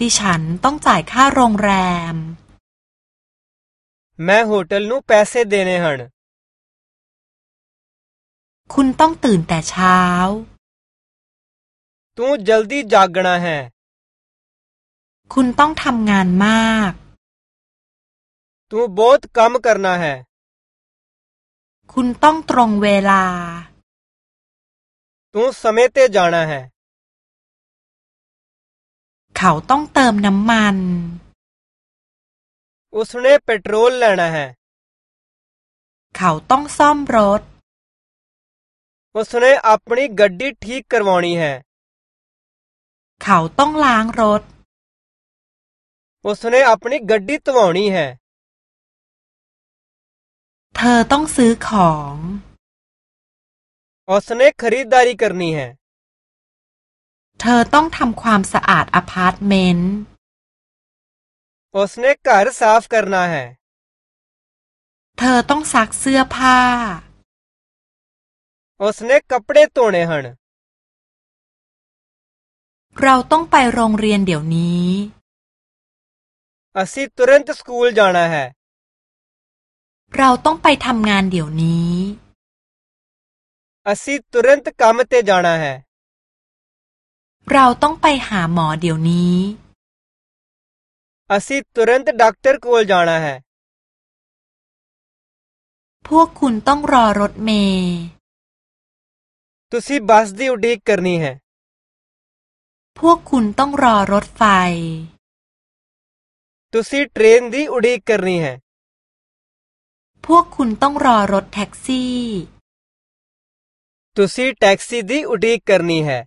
ดิฉันต้องจ่ายค่าโรงแรม मैं होटल नु पैसे देने हन คุณต้องตื่นแต่เช้า तू जल्दी जागना है คุณต้องทำงานมาก तू बहुत काम करना है คุณต้องตรงเวลา तू समय ते जाना है เขาต้องเติมน้ำมัน उसने पेट्रोल लेना है เขาต้องซ่อมรถ उसने अपनी गड्डी ठीक करवानी है เขาต้องล้างรถ उसने अपनी गड्डी धवानी है เธอต้องซื้อของ उसने खरीदारी करनी है เธอต้องทำความสะอาดอพาร์ตเมนต์ ਉਸਨੇ ਘਰ ਸਾਫ਼ ਕਰਨਾ ਹੈ เธอต้องซักเสื้อผ้า ਉਸਨੇ ਕੱਪੜੇ ਧੋਣੇ ਹਨ เราต้องไปโรงเรียนเดี๋ยวนี้ ਅਸੀਂ ਤੁਰੰਤ ਸਕੂਲ ਜਾਣਾ ਹੈ เราต้องไปทำงานเดี๋ยวนี้ ਅਸੀਂ ਤੁਰੰਤ ਕੰਮ ਤੇ ਜਾਣਾ ਹੈ เราต้องไปหาหมอเดี๋ยวนี้ ਅਸੀਂ ਤੁਰੰਤ ਡਾਕਟਰ ਕੋਲ ਜਾਣਾ ਹੈ พวกคุณต้องรอรถเมล์ ਤੁਸੀਂ ਬੱਸ ਦੀ ਉਡੀਕ ਕਰਨੀ ਹੈ พวกคุณต้องรอรถไฟ ਤੁਸੀਂ ਟ੍ਰੇਨ ਦੀ ਉਡੀਕ ਕਰਨੀ ਹੈ พวกคุณต้องรอรถแท็กซี่ ਤੁਸੀਂ ਟੈਕਸੀ ਦੀ ਉਡੀਕ ਕਰਨੀ ਹੈ